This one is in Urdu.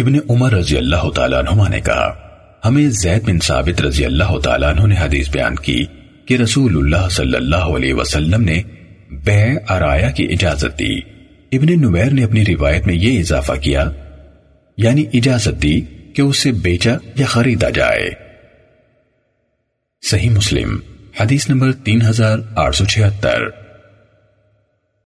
ابن عمر رضی اللہ تعالیٰ عنہ نے کہا، ہمیں زید بن ثابت رضی اللہ تعالیٰ عنہ نے حدیث بیان کی کہ رسول اللہ صلی اللہ علیہ وسلم نے بے ارایا کی اجازت دی۔ ابن نمیر نے اپنی روایت میں یہ اضافہ کیا یعنی اجازت دی کہ اسے بیچا یا خریدا جائے۔ صحیح مسلم، حدیث نمبر تین ہزار آٹھ سو چھہتر۔